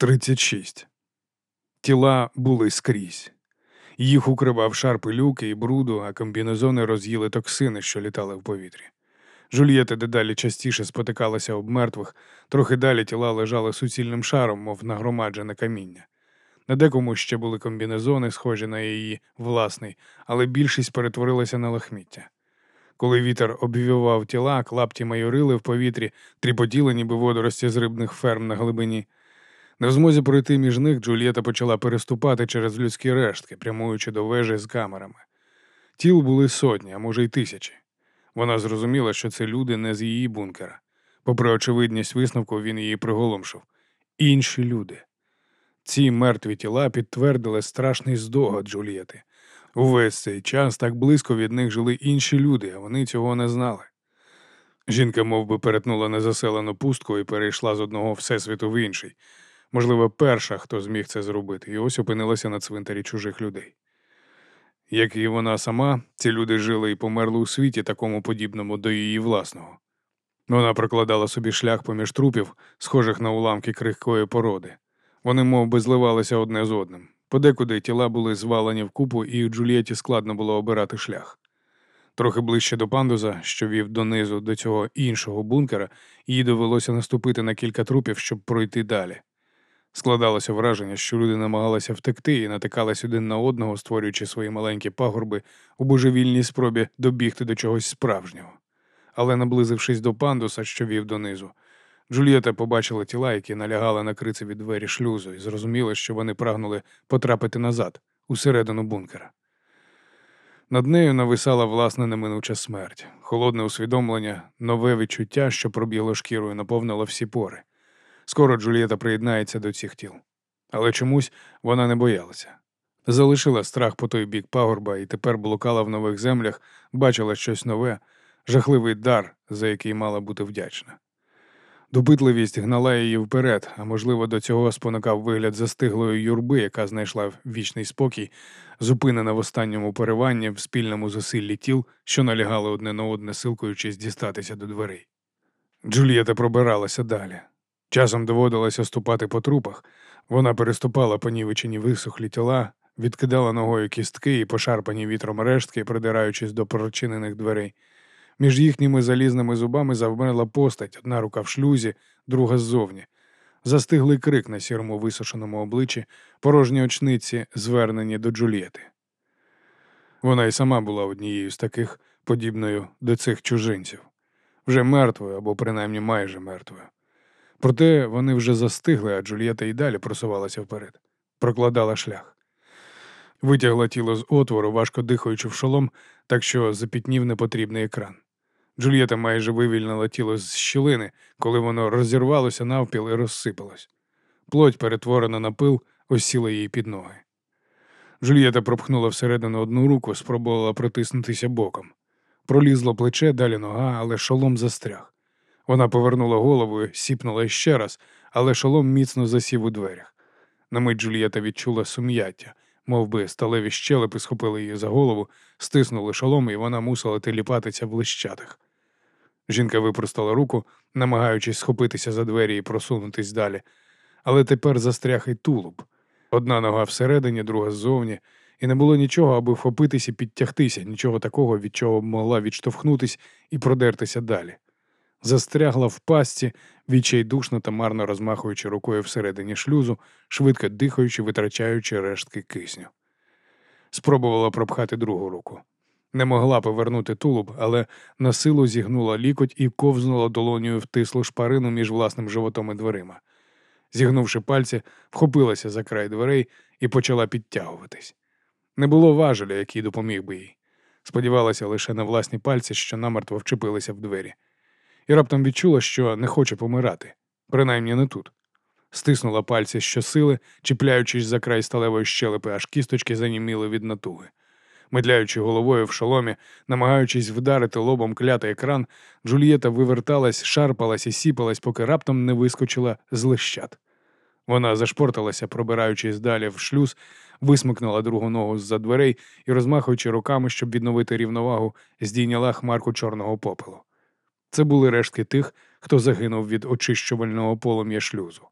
36. Тіла були скрізь. Їх укривав шар пилюки і бруду, а комбінезони роз'їли токсини, що літали в повітрі. Жульєта дедалі частіше спотикалася об мертвих, трохи далі тіла лежали суцільним шаром, мов нагромаджене каміння. На декому ще були комбінезони, схожі на її власний, але більшість перетворилася на лахміття. Коли вітер обвівав тіла, клапті майорили в повітрі, тріпотіли, ніби водорості з рибних ферм на глибині. Не в змозі пройти між них Джульєта почала переступати через людські рештки, прямуючи до вежі з камерами. Тіл були сотні, а може й тисячі. Вона зрозуміла, що це люди не з її бункера. Попри очевидність висновку, він її приголомшив. Інші люди. Ці мертві тіла підтвердили страшний здогад Джульєти. Увесь цей час так близько від них жили інші люди, а вони цього не знали. Жінка мов би, перетнула незаселену пустку і перейшла з одного всесвіту в інший. Можливо, перша, хто зміг це зробити, і ось опинилася на цвинтарі чужих людей. Як і вона сама, ці люди жили і померли у світі, такому подібному до її власного. Вона прокладала собі шлях поміж трупів, схожих на уламки крихкої породи. Вони мов би, зливалися одне з одним. Подекуди тіла були звалені в купу, і Джулієті складно було обирати шлях. Трохи ближче до пандуза, що вів донизу до цього іншого бункера, їй довелося наступити на кілька трупів, щоб пройти далі. Складалося враження, що люди намагалися втекти і натикались один на одного, створюючи свої маленькі пагорби у божевільній спробі добігти до чогось справжнього. Але, наблизившись до пандуса, що вів донизу, Джульєта побачила тіла, які налягали на крицеві двері шлюзу, і зрозуміла, що вони прагнули потрапити назад, усередину бункера. Над нею нависала власна неминуча смерть, холодне усвідомлення, нове відчуття, що пробігло шкірою, наповнило всі пори. Скоро Джульєта приєднається до цих тіл. Але чомусь вона не боялася. Залишила страх по той бік пагорба і тепер блукала в нових землях, бачила щось нове, жахливий дар, за який мала бути вдячна. Допитливість гнала її вперед, а можливо, до цього спонукав вигляд застиглої юрби, яка знайшла вічний спокій, зупинена в останньому пориванні в спільному зусиллі тіл, що налягали одне на одне, силкуючись дістатися до дверей. Джулієта пробиралася далі. Часом доводилося ступати по трупах. Вона переступала понівечені висохлі тіла, відкидала ногою кістки і пошарпані вітром рештки, придираючись до прочинених дверей. Між їхніми залізними зубами завмерла постать, одна рука в шлюзі, друга ззовні. Застиглий крик на сірому висушеному обличчі, порожні очниці, звернені до Джульєти. Вона й сама була однією з таких, подібною до цих чужинців, вже мертвою або принаймні майже мертвою. Проте вони вже застигли, а Джульєта й далі просувалася вперед, прокладала шлях. Витягла тіло з отвору, важко дихаючи в шолом, так що запітнів непотрібний екран. Джульєта майже вивільнила тіло з щілини, коли воно розірвалося навпіл і розсипалось. Плоть, перетворена на пил, осіла їй під ноги. Джульєта пропхнула всередину одну руку, спробувала протиснутися боком. Пролізло плече, далі нога, але шолом застряг. Вона повернула голову, сіпнула ще раз, але шолом міцно засів у дверях. На мить Джульєта відчула сум'яття, мов би сталеві щелепи схопили її за голову, стиснули шолом, і вона мусила теліпатися в лищатах. Жінка випростала руку, намагаючись схопитися за двері і просунутись далі, але тепер застряг і тулуб. Одна нога всередині, друга ззовні, і не було нічого, аби вхопитись і підтягтися, нічого такого, від чого могла відштовхнутись і продертися далі. Застрягла в пастці, відчайдушно та марно розмахуючи рукою всередині шлюзу, швидко дихаючи, витрачаючи рештки кисню. Спробувала пропхати другу руку. Не могла повернути тулуб, але на силу зігнула лікоть і ковзнула долонію в тислу шпарину між власним животом і дверима. Зігнувши пальці, вхопилася за край дверей і почала підтягуватись. Не було важеля, який допоміг би їй. Сподівалася лише на власні пальці, що намертво вчепилися в двері, і раптом відчула, що не хоче помирати, принаймні не тут. Стиснула пальці щосили, чіпляючись за край сталевої щелепи, аж кісточки заніміли від натуги. Медляючи головою в шоломі, намагаючись вдарити лобом клятий екран, Джульєта виверталась, шарпалась і сіпалась, поки раптом не вискочила з лищат. Вона зашпорталася, пробираючись далі в шлюз, висмикнула другу ногу з за дверей і, розмахуючи руками, щоб відновити рівновагу, здійняла хмарку чорного попелу. Це були рештки тих, хто загинув від очищувального полум'я шлюзу.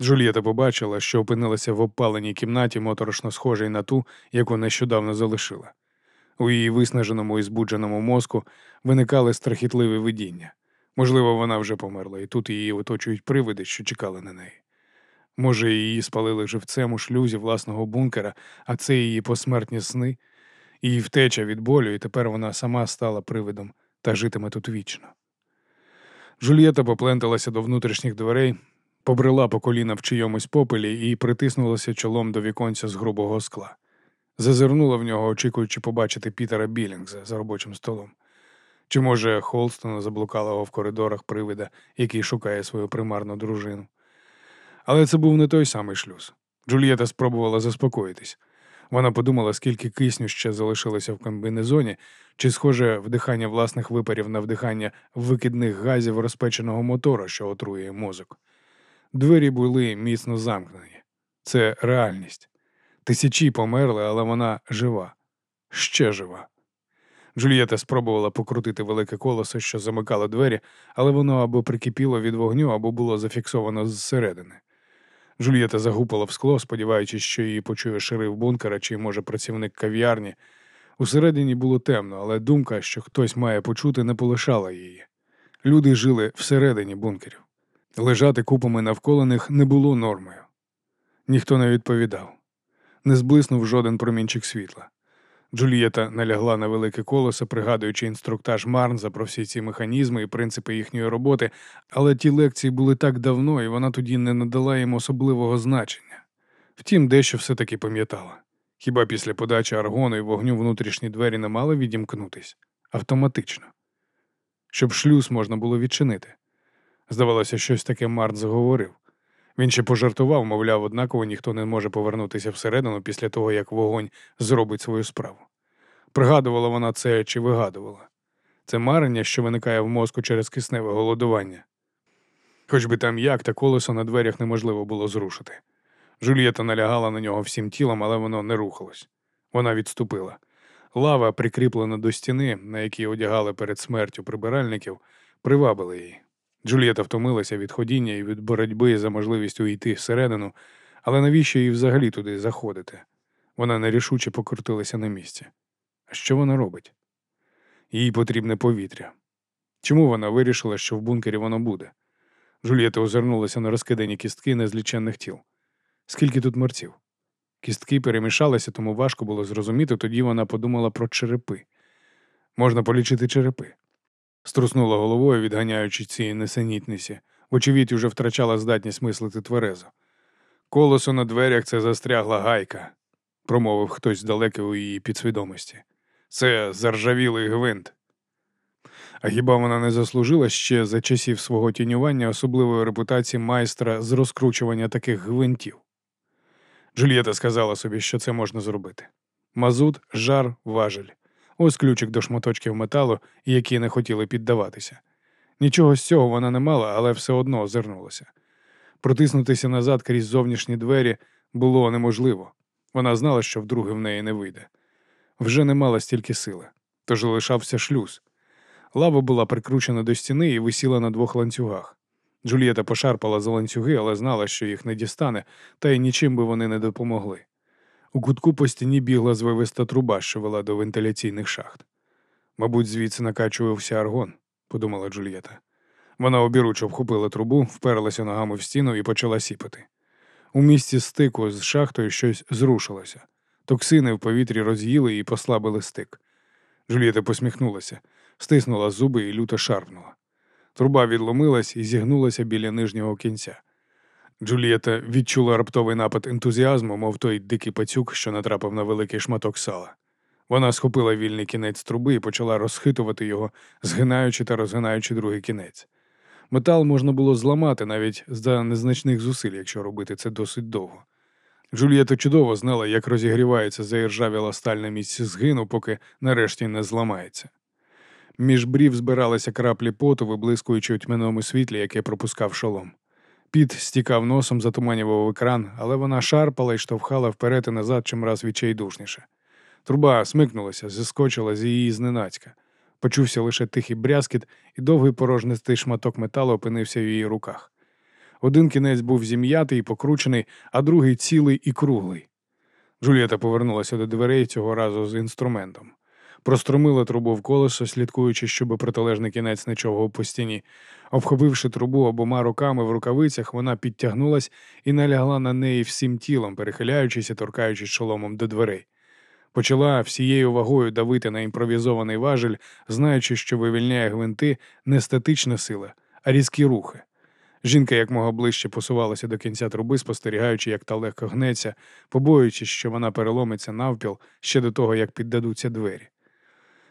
Джульєта побачила, що опинилася в опаленій кімнаті, моторошно схожій на ту, яку нещодавно залишила. У її виснаженому і збудженому мозку виникали страхітливі видіння. Можливо, вона вже померла, і тут її оточують привиди, що чекали на неї. Може, її спалили живцем у шлюзі власного бункера, а це її посмертні сни, її втеча від болю, і тепер вона сама стала привидом та житиме тут вічно. Жульєта попленталася до внутрішніх дверей, побрела по коліна в чийомусь попелі і притиснулася чолом до віконця з грубого скла. Зазирнула в нього, очікуючи побачити Пітера Білінгза за робочим столом. Чи, може, Холстона заблукалого в коридорах привида, який шукає свою примарну дружину. Але це був не той самий шлюз. Джульєта спробувала заспокоїтись. Вона подумала, скільки кисню ще залишилося в комбінезоні, чи схоже вдихання власних випарів на вдихання викидних газів розпеченого мотора, що отруює мозок. Двері були міцно замкнені. Це реальність. Тисячі померли, але вона жива, ще жива. Джульєта спробувала покрутити велике колесо, що замикало двері, але воно або прикипіло від вогню, або було зафіксовано зсередини. Джульєта загупала в скло, сподіваючись, що її почує шериф бункера чи, може, працівник кав'ярні. Усередині було темно, але думка, що хтось має почути, не полишала її. Люди жили всередині бункерів. Лежати купами навколо них не було нормою. Ніхто не відповідав, не зблиснув жоден промінчик світла. Джульєта налягла на велике колесо, пригадуючи інструктаж Марнза про всі ці механізми і принципи їхньої роботи, але ті лекції були так давно, і вона тоді не надала їм особливого значення. Втім, дещо все-таки пам'ятала. Хіба після подачі аргону і вогню внутрішні двері не мали відімкнутись автоматично, щоб шлюз можна було відчинити. Здавалося, щось таке Март заговорив. Він ще пожартував, мовляв, однаково ніхто не може повернутися всередину після того, як вогонь зробить свою справу. Пригадувала вона це чи вигадувала. Це марення, що виникає в мозку через кисневе голодування. Хоч би там як, та колесо на дверях неможливо було зрушити. Жульєта налягала на нього всім тілом, але воно не рухалось. Вона відступила. Лава, прикріплена до стіни, на якій одягали перед смертю прибиральників, привабила її. Джульєта втомилася від ходіння і від боротьби за можливість уйти всередину, але навіщо їй взагалі туди заходити? Вона нерішуче покрутилася на місці. Що вона робить? Їй потрібне повітря. Чому вона вирішила, що в бункері воно буде? Джульєта озирнулася на розкидані кістки незліченних тіл. Скільки тут мерців? Кістки перемішалися, тому важко було зрозуміти, тоді вона подумала про черепи. Можна полічити черепи. Струснула головою, відганяючи ці несенітниці, вочевидь, уже втрачала здатність мислити тверезо. Колесо на дверях це застрягла гайка, промовив хтось далекий у її підсвідомості. Це заржавілий гвинт. А хіба вона не заслужила ще за часів свого тінювання особливої репутації майстра з розкручування таких гвинтів? Джульєта сказала собі, що це можна зробити. Мазут, жар, важель. Ось ключик до шматочків металу, які не хотіли піддаватися. Нічого з цього вона не мала, але все одно озирнулася. Протиснутися назад крізь зовнішні двері було неможливо. Вона знала, що вдруге в неї не вийде. Вже не мала стільки сили, тож лишався шлюз. Лава була прикручена до стіни і висіла на двох ланцюгах. Джульєта пошарпала за ланцюги, але знала, що їх не дістане, та й нічим би вони не допомогли. У кутку по стіні бігла звивиста труба, що вела до вентиляційних шахт. Мабуть, звідси накачувався аргон, подумала Джульєта. Вона обіручо вхопила трубу, вперлася ногами в стіну і почала сіпати. У місці стику з шахтою щось зрушилося. Токсини в повітрі роз'їли і послабили стик. Джульєта посміхнулася, стиснула зуби і люто шарпнула. Труба відломилась і зігнулася біля нижнього кінця. Джулієта відчула раптовий напад ентузіазму, мов той дикий пацюк, що натрапив на великий шматок сала. Вона схопила вільний кінець труби і почала розхитувати його, згинаючи та розгинаючи другий кінець. Метал можна було зламати навіть за незначних зусиль, якщо робити це досить довго. Джулієта чудово знала, як розігрівається заіржавіла сталь на місці згину, поки нарешті не зламається. Між брів збиралися краплі поту, виблискуючи у тьмяному світлі, яке пропускав шолом. Піт стікав носом, затуманював екран, але вона шарпала і штовхала вперед і назад чимраз відчайдушніше. Труба смикнулася, зіскочила з її зненацька. Почувся лише тихий брязкіт, і довгий порожнистий шматок металу опинився в її руках. Один кінець був зім'ятий і покручений, а другий цілий і круглий. Джулієта повернулася до дверей цього разу з інструментом. Простромила трубу в колесо, слідкуючи, щоб протилежний кінець не човгав по стіні. Обхопивши трубу обома руками в рукавицях, вона підтягнулась і налягла на неї всім тілом, перехиляючись і торкаючись шоломом до дверей. Почала всією вагою давити на імпровізований важель, знаючи, що вивільняє гвинти не статична сила, а різкі рухи. Жінка якмога ближче посувалася до кінця труби, спостерігаючи, як та легко гнеться, побоюючись, що вона переломиться навпіл ще до того, як піддадуться двері.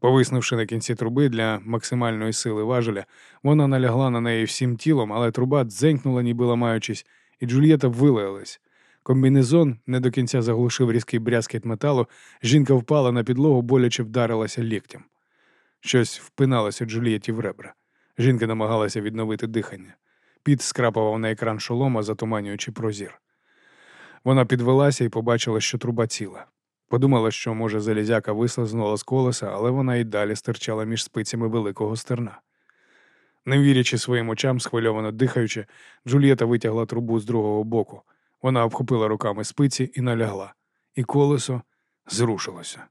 Повиснувши на кінці труби для максимальної сили важеля, вона налягла на неї всім тілом, але труба дзенькнула, ніби ламаючись, і Джульєта вилаялась. Комбінезон не до кінця заглушив різкий брязкіт металу, жінка впала на підлогу, боляче вдарилася ліктем. Щось впиналося Джульєті в ребра. Жінка намагалася відновити дихання. Піт скрапував на екран шолома, затуманюючи прозір. Вона підвелася і побачила, що труба ціла. Подумала, що, може, залізяка вислизнула з колеса, але вона й далі стирчала між спицями великого стерна. Не вірячи своїм очам, схвильовано дихаючи, Джульєта витягла трубу з другого боку. Вона обхопила руками спиці і налягла, і колесо зрушилося.